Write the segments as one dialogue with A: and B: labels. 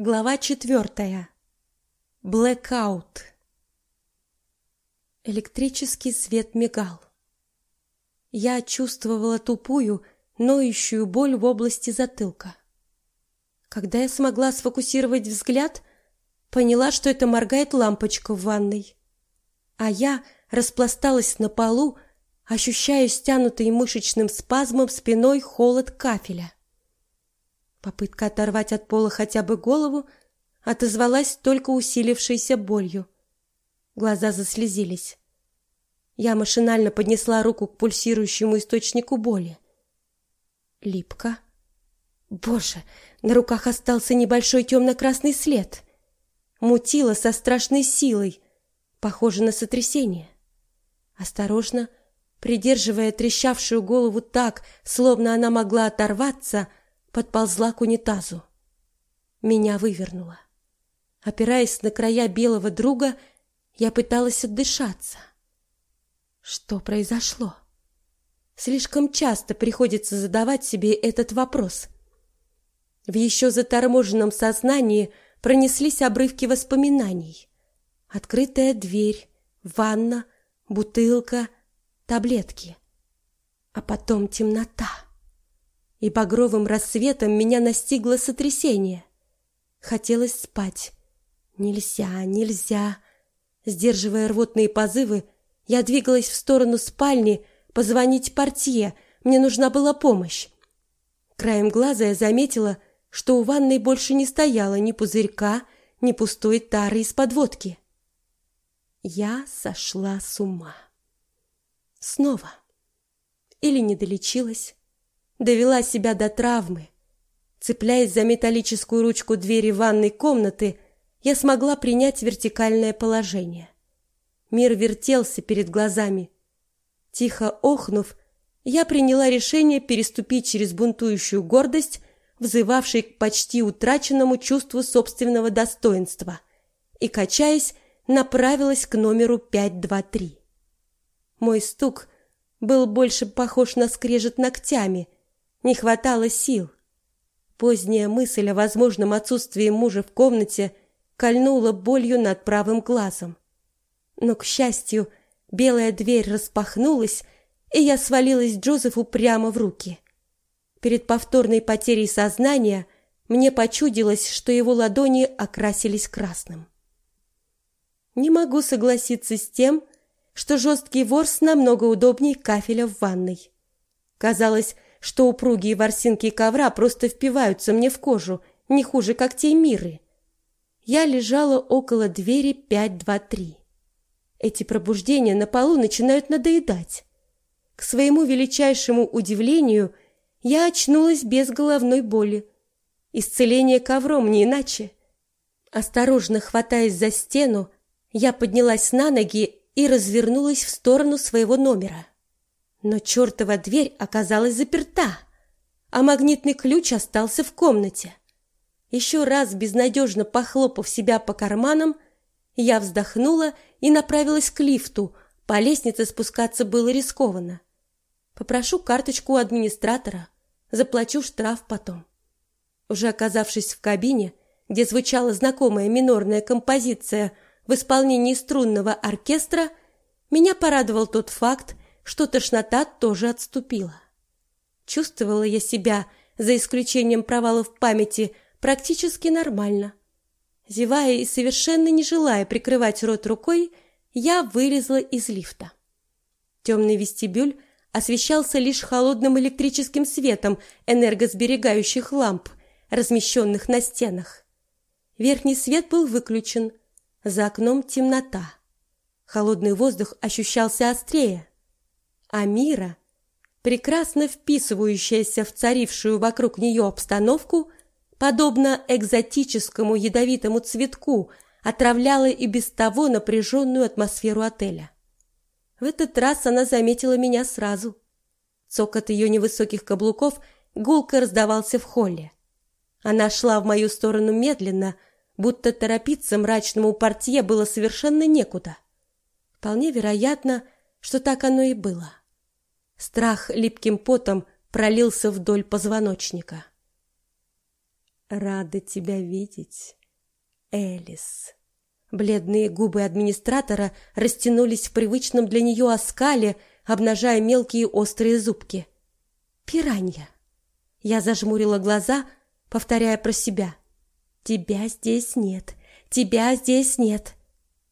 A: Глава четвертая. Блэкаут. Электрический свет мигал. Я чувствовала тупую, ноющую боль в области затылка. Когда я смогла сфокусировать взгляд, поняла, что это моргает лампочка в ванной. А я распласталась на полу, ощущая стянутый мышечным спазмом спиной холод кафеля. Попытка оторвать от пола хотя бы голову отозвалась только усилившейся болью. Глаза заслезились. Я машинально поднесла руку к пульсирующему источнику боли. Липко. Боже, на руках остался небольшой темно-красный след. Мутило со страшной силой, похоже на сотрясение. Осторожно, придерживая трещавшую голову так, словно она могла оторваться, подползла к унитазу. Меня вывернуло. Опираясь на края белого друга, я пыталась отдышаться. Что произошло? Слишком часто приходится задавать себе этот вопрос. В еще заторможенном сознании пронеслись обрывки воспоминаний. Открытая дверь, ванна, бутылка, таблетки. А потом темнота и багровым рассветом меня настигло сотрясение. Хотелось спать. Нельзя, нельзя. Сдерживая рвотные позывы, я двигалась в сторону спальни, позвонить портье. Мне нужна была помощь. Краем глаза я заметила, что у ванной больше не стояло ни пузырька, ни пустой тары из подводки. Я сошла с ума. Снова. Или не долечилась, довела себя до травмы. Цепляясь за металлическую ручку двери ванной комнаты, я смогла принять вертикальное положение. Мир вертелся перед глазами. Тихо охнув, я приняла решение переступить через бунтующую гордость, взывавшей к почти утраченному чувству собственного достоинства, и, качаясь, направилась к номеру 523. Мой стук был больше похож на скрежет ногтями – не хватало сил. Поздняя мысль о возможном отсутствии мужа в комнате кольнула болью над правым глазом. Но, к счастью, белая дверь распахнулась, и я свалилась Джозефу прямо в руки. Перед повторной потерей сознания мне почудилось, что его ладони окрасились красным. Не могу согласиться с тем, что жесткий ворс намного удобнее кафеля в ванной. Казалось, что упругие ворсинки ковра просто впиваются мне в кожу, не хуже когтей Миры. Я лежала около двери 523. Эти пробуждения на полу начинают надоедать. К своему величайшему удивлению, я очнулась без головной боли. Исцеление ковром не иначе. Осторожно хватаясь за стену, я поднялась на ноги и развернулась в сторону своего номера. Но чертова дверь оказалась заперта, а магнитный ключ остался в комнате. Еще раз безнадежно похлопав себя по карманам, я вздохнула и направилась к лифту. По лестнице спускаться было рискованно. Попрошу карточку у администратора, заплачу штраф потом. Уже оказавшись в кабине, где звучала знакомая минорная композиция в исполнении струнного оркестра, меня порадовал тот факт, что тошнота тоже отступила. Чувствовала я себя, за исключением провалов памяти, практически нормально. Зевая и совершенно не желая прикрывать рот рукой, я вылезла из лифта. Темный вестибюль освещался лишь холодным электрическим светом энергосберегающих ламп, размещенных на стенах. Верхний свет был выключен, за окном темнота. Холодный воздух ощущался острее а Мира, прекрасно вписывающаяся в царившую вокруг нее обстановку, подобно экзотическому ядовитому цветку, отравляла и без того напряженную атмосферу отеля. В этот раз она заметила меня сразу. Цокот ее невысоких каблуков гулко раздавался в холле. Она шла в мою сторону медленно, будто торопиться мрачному портье было совершенно некуда. Вполне вероятно, что так оно и было. Страх липким потом пролился вдоль позвоночника. Рада тебя видеть, Элис. Бледные губы администратора растянулись в привычном для нее оскале, обнажая мелкие острые зубки. Пиранья. Я зажмурила глаза, повторяя про себя. Тебя здесь нет. Тебя здесь нет.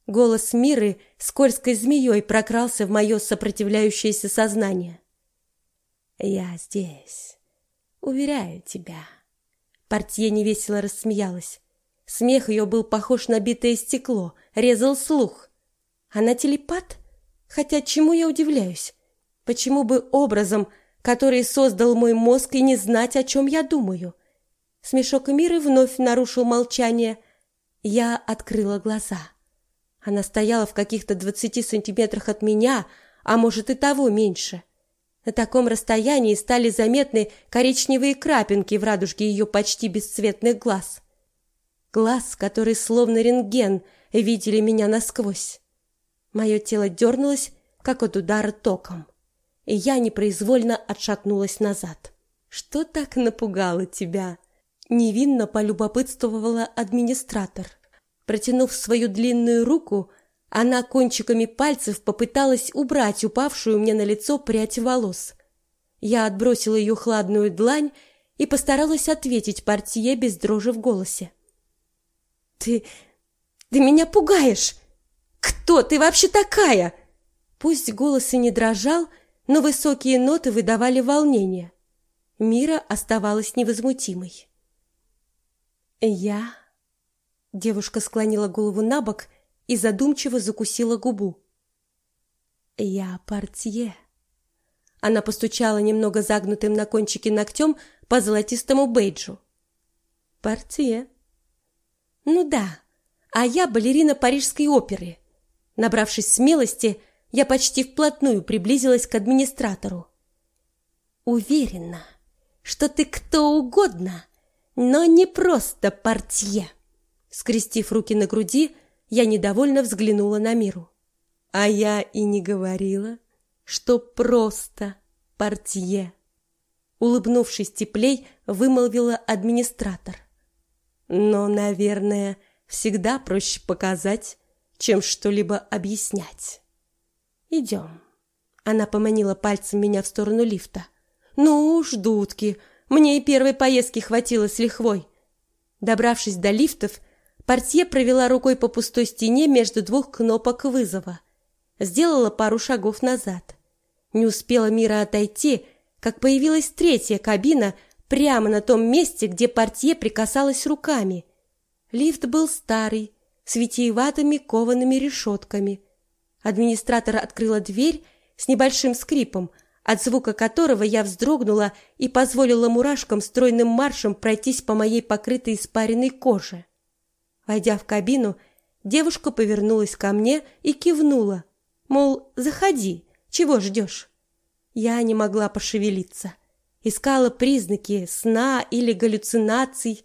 A: Голос Миры скользкой змеей прокрался в мое сопротивляющееся сознание. Я здесь. Уверяю тебя. Портье невесело рассмеялась. Смех ее был похож на битое стекло, резал слух. Она телепат? Хотя чему я удивляюсь? Почему бы образом, который создал мой мозг, и не знать, о чем я думаю? Смешок Миры вновь нарушил молчание. Я открыла глаза. Она стояла в каких-то двадцати сантиметрах от меня, а может и того меньше. На таком расстоянии стали заметны коричневые крапинки в радужке ее почти бесцветных глаз. Глаз, который словно рентген видели меня насквозь. Мое тело дернулось, как от удара током, и я непроизвольно отшатнулась назад. Что так напугало тебя? Невинно полюбопытствовала администратор. Протянув свою длинную руку, она кончиками пальцев попыталась убрать упавшую мне на лицо прядь волос. Я отбросила ее хладную длань и постаралась ответить портье без дрожи в голосе. Ты ты меня пугаешь. Кто ты вообще такая? Пусть голос и не дрожал, но высокие ноты выдавали волнение. Мира оставалась невозмутимой. Я Девушка склонила голову на бок и задумчиво закусила губу. Я портье. Она постучала немного загнутым на кончике ногтем по золотистому бейджу. Портье. Ну да. А я балерина парижской оперы. Набравшись смелости, я почти вплотную приблизилась к администратору. Уверена, что ты кто угодно, но не просто портье. Скрестив руки на груди, я недовольно взглянула на Миру. А я и не говорила, что просто портье. Улыбнувшись теплей, вымолвила администратор. Но, наверное, всегда проще показать, чем что-либо объяснять. Идем. Она поманила пальцем меня в сторону лифта. Ну уж, дудки, мне и первой поездки хватило с лихвой. Добравшись до лифтов, Портье провела рукой по пустой стене между двух кнопок вызова. Сделала пару шагов назад. Не успела Мира отойти, как появилась третья кабина прямо на том месте, где портье прикасалась руками. Лифт был старый, с витиеватыми коваными решетками. Администратор открыла дверь с небольшим скрипом, от звука которого я вздрогнула и позволила мурашкам стройным маршем пройтись по моей покрытой испаренной коже. Войдя в кабину, девушка повернулась ко мне и кивнула, мол, заходи, чего ждешь? Я не могла пошевелиться, искала признаки сна или галлюцинаций.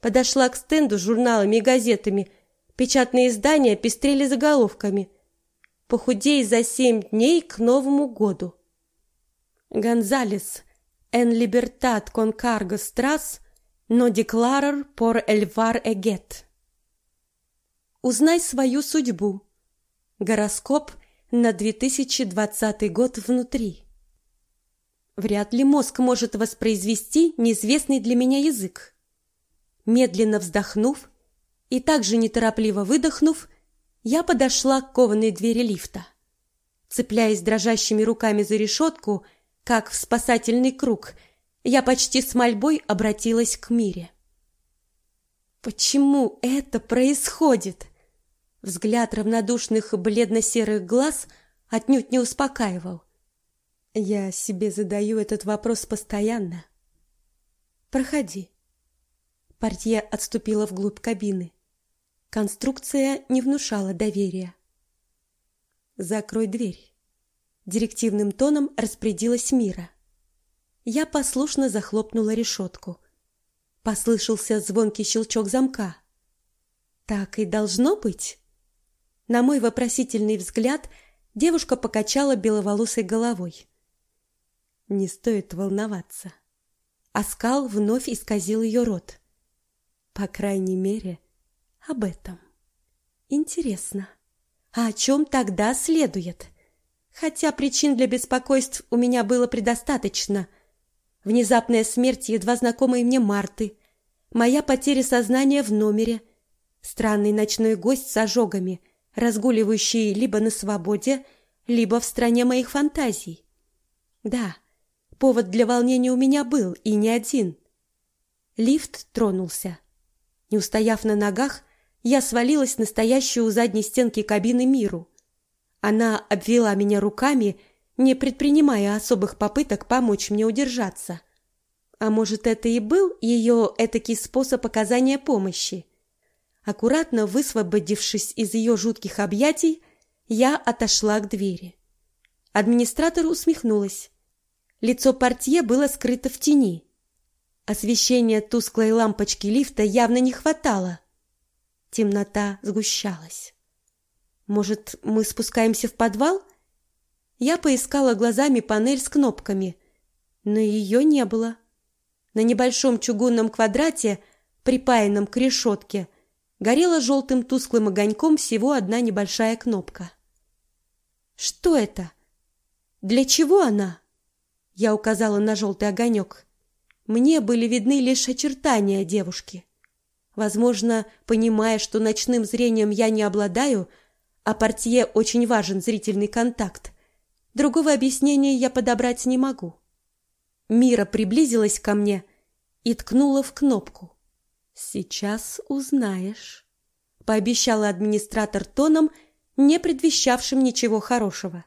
A: Подошла к стенду с журналами и газетами. Печатные издания пестрели заголовками. Похудей за семь дней к Новому году. Гонзалес, en libertad con cargos tras, no declarar por el var eget. Узнай свою судьбу. Гороскоп на 2020 год внутри. Вряд ли мозг может воспроизвести неизвестный для меня язык. Медленно вздохнув и также неторопливо выдохнув, я подошла к кованой двери лифта. Цепляясь дрожащими руками за решетку, как в спасательный круг, я почти с мольбой обратилась к Мире. Почему это происходит? Взгляд равнодушных бледно-серых глаз отнюдь не успокаивал. Я себе задаю этот вопрос постоянно. Проходи. Портье отступила вглубь кабины. Конструкция не внушала доверия. Закрой дверь. Директивным тоном распорядилась Мира. Я послушно захлопнула решетку. Послышался звонкий щелчок замка. Так и должно быть. На мой вопросительный взгляд девушка покачала беловолосой головой. Не стоит волноваться. Оскал вновь исказил ее рот. По крайней мере, об этом. Интересно, а о чем тогда следует? Хотя причин для беспокойств у меня было предостаточно. Внезапная смерть едва знакомой мне Марты, моя потеря сознания в номере, странный ночной гость с ожогами, разгуливающий либо на свободе, либо в стране моих фантазий. Да, повод для волнения у меня был, и не один. Лифт тронулся. Не устояв на ногах, я свалилась на стоящую у задней стенки кабины Миру. Она обвела меня руками, не предпринимая особых попыток помочь мне удержаться. А может, это и был ее этакий способ оказания помощи? Аккуратно высвободившись из ее жутких объятий, я отошла к двери. Администратор усмехнулась. Лицо портье было скрыто в тени. Освещения тусклой лампочки лифта явно не хватало. Темнота сгущалась. Может, мы спускаемся в подвал? Я поискала глазами панель с кнопками, но ее не было. На небольшом чугунном квадрате, припаянном к решетке, горела желтым тусклым огоньком всего одна небольшая кнопка. Что это? Для чего она? Я указала на желтый огонек. Мне были видны лишь очертания девушки. Возможно, понимая, что ночным зрением я не обладаю, а портье очень важен зрительный контакт, другого объяснения я подобрать не могу. Мира приблизилась ко мне и ткнула в кнопку. Сейчас узнаешь, пообещала администратор тоном, не предвещавшим ничего хорошего.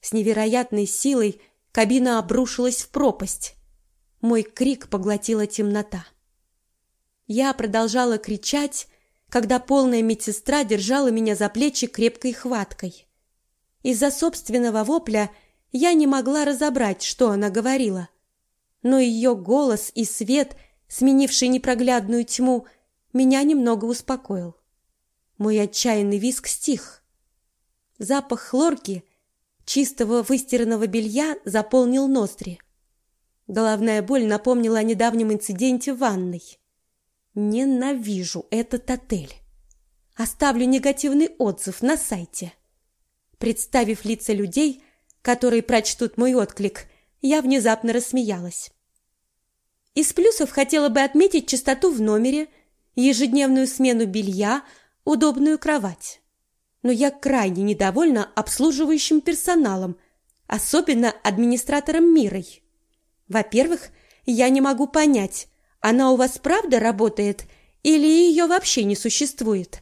A: С невероятной силой кабина обрушилась в пропасть. Мой крик поглотила темнота. Я продолжала кричать, когда полная медсестра держала меня за плечи крепкой хваткой. Из-за собственного вопля я не могла разобрать, что она говорила. Но ее голос и свет, сменивший непроглядную тьму, меня немного успокоил. Мой отчаянный визг стих. Запах хлорки, чистого выстиранного белья заполнил ноздри. Головная боль напомнила о недавнем инциденте в ванной. Ненавижу этот отель. Оставлю негативный отзыв на сайте. Представив лица людей, которые прочтут мой отклик, я внезапно рассмеялась. Из плюсов хотела бы отметить чистоту в номере, ежедневную смену белья, удобную кровать. Но я крайне недовольна обслуживающим персоналом, особенно администратором Мирой. Во-первых, я не могу понять, она у вас правда работает или ее вообще не существует?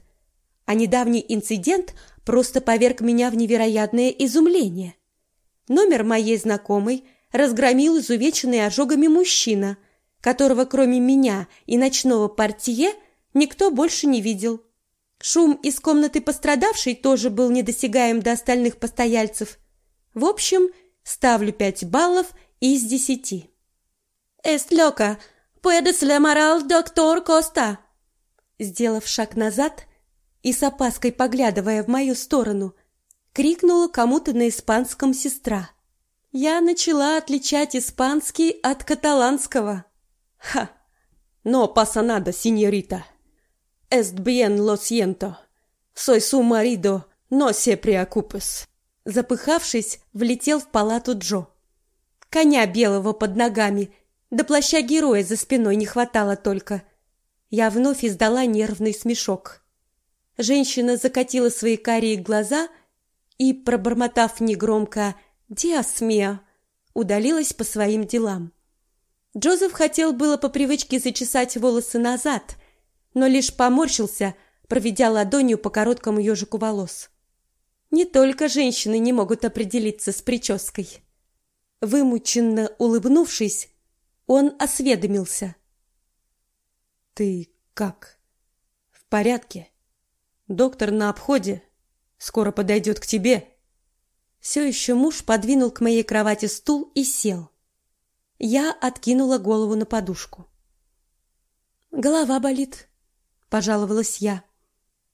A: А недавний инцидент просто поверг меня в невероятное изумление. Номер моей знакомой разгромил изувеченный ожогами мужчина, которого кроме меня и ночного портье никто больше не видел. Шум из комнаты пострадавшей тоже был недосягаем до остальных постояльцев. В общем, ставлю пять баллов из десяти. «Эстлёка, Puedes llamar al доктор Коста!» Сделав шаг назад и с опаской поглядывая в мою сторону, крикнула кому-то на испанском сестра. Я начала отличать испанский от каталанского. «Ха! Но pasa nada, señorita. Es bien lo siento. Soy su marido, no se preocupes». Запыхавшись, влетел в палату Джо. Коня белого под ногами – до плаща героя за спиной не хватало только. Я вновь издала нервный смешок. Женщина закатила свои карие глаза и, пробормотав негромко «Диасмия», удалилась по своим делам. Джозеф хотел было по привычке зачесать волосы назад, но лишь поморщился, проведя ладонью по короткому ежику волос. Не только женщины не могут определиться с прической. Вымученно улыбнувшись, он осведомился. «Ты как? В порядке? Доктор на обходе. Скоро подойдет к тебе». Все еще муж подвинул к моей кровати стул и сел. Я откинула голову на подушку. «Голова болит», — пожаловалась я.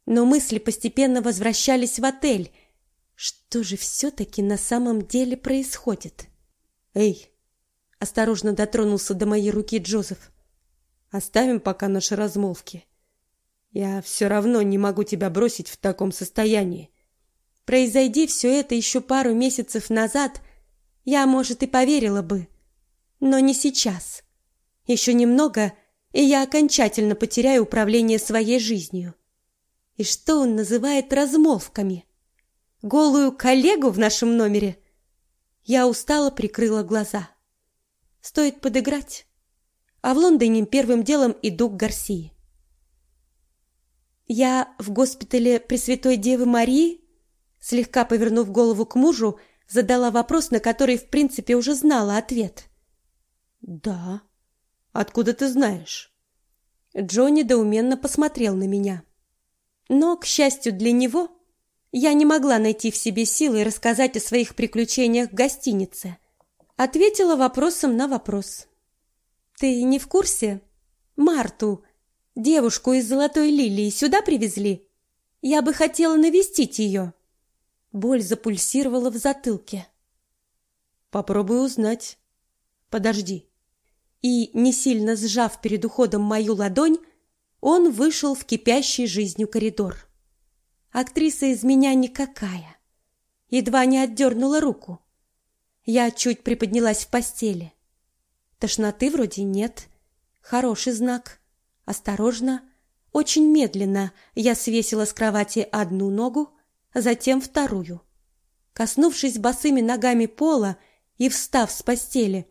A: Но мысли постепенно возвращались в отель. Что же все-таки на самом деле происходит? «Эй, Осторожно дотронулся до моей руки Джозеф.
B: Оставим пока наши размолвки. Я все равно не могу тебя бросить в таком состоянии.
A: Произойди все это еще пару месяцев назад, я, может, и поверила бы. Но не сейчас. Еще немного, и я окончательно потеряю управление своей жизнью. И что он называет размолвками? Голую коллегу в нашем номере? Я устало прикрыла глаза. Стоит подыграть. А в Лондоне первым делом иду к Гарсии. Я в госпитале Пресвятой Девы Марии, слегка повернув голову к мужу, задала вопрос, на который, в принципе, уже знала ответ.
B: Да. Откуда ты знаешь?
A: Джонни доуменно посмотрел на меня. Но, к счастью для него, я не могла найти в себе силы рассказать о своих приключениях в гостинице. Ответила вопросом на вопрос. Ты не в курсе? Марту, девушку из Золотой Лилии, сюда привезли? Я бы хотела навестить ее. Боль запульсировала в затылке.
B: Попробуй узнать. Подожди
A: и, не сильно сжав перед уходом мою ладонь, он вышел в кипящий жизнью коридор. Актриса из меня никакая. Едва не отдернула руку. Я чуть приподнялась в постели. Тошноты вроде нет. Хороший знак. Осторожно, очень медленно я свесила с кровати одну ногу, затем вторую. Коснувшись босыми ногами пола и встав с постели,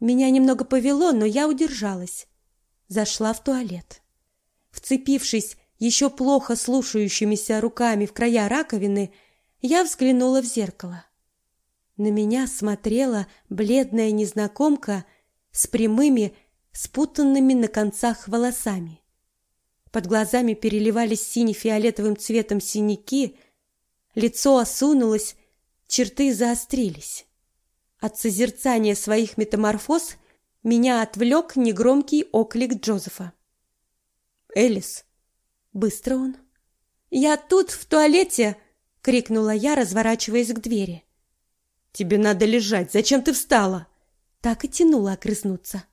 A: меня немного повело, но я удержалась. Зашла в туалет. Вцепившись еще плохо слушающимися руками в края раковины, я взглянула в зеркало. На меня смотрела бледная незнакомка с прямыми, спутанными на концах волосами. Под глазами переливались сине-фиолетовым цветом синяки, лицо осунулось, черты заострились. От созерцания своих метаморфоз меня отвлек негромкий оклик Джозефа.
B: «Элис!»
A: Быстро он. «Я тут, в туалете!» — крикнула я, разворачиваясь к двери.
B: «Тебе надо лежать. Зачем ты встала?»
A: Так и тянула окрызнуться.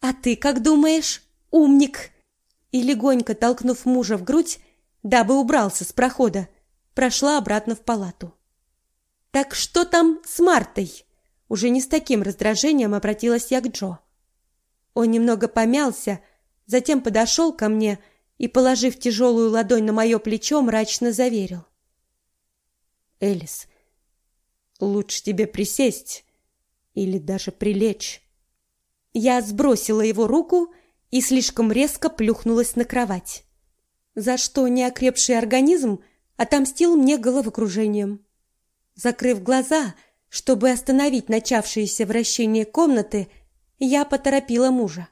A: «А ты как думаешь, умник?» И легонько толкнув мужа в грудь, дабы убрался с прохода, прошла обратно в палату. Так что там с Мартой? Уже не с таким раздражением обратилась я к Джо. Он немного помялся, затем подошел ко мне и, положив тяжелую ладонь на мое плечо, мрачно заверил:
B: "Элис, лучше тебе присесть или даже прилечь".
A: Я сбросила его руку и слишком резко плюхнулась на кровать, за что неокрепший организм отомстил мне головокружением. Закрыв глаза, чтобы остановить начавшееся вращение комнаты, я поторопила мужа.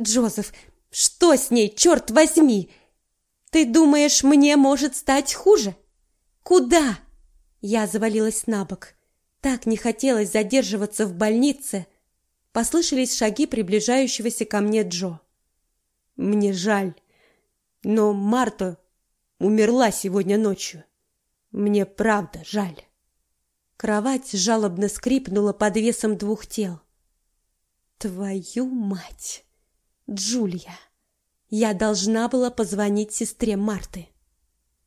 A: Джозеф, что с ней, черт возьми? Ты думаешь, мне может стать хуже? Куда? Я завалилась на бок. Так не хотелось задерживаться в больнице. Послышались шаги приближающегося ко мне Джо.
B: Мне жаль, но Марта умерла сегодня ночью. Мне правда жаль.
A: Кровать жалобно скрипнула под весом двух тел. Твою мать! Джулия! Я должна была позвонить сестре Марты.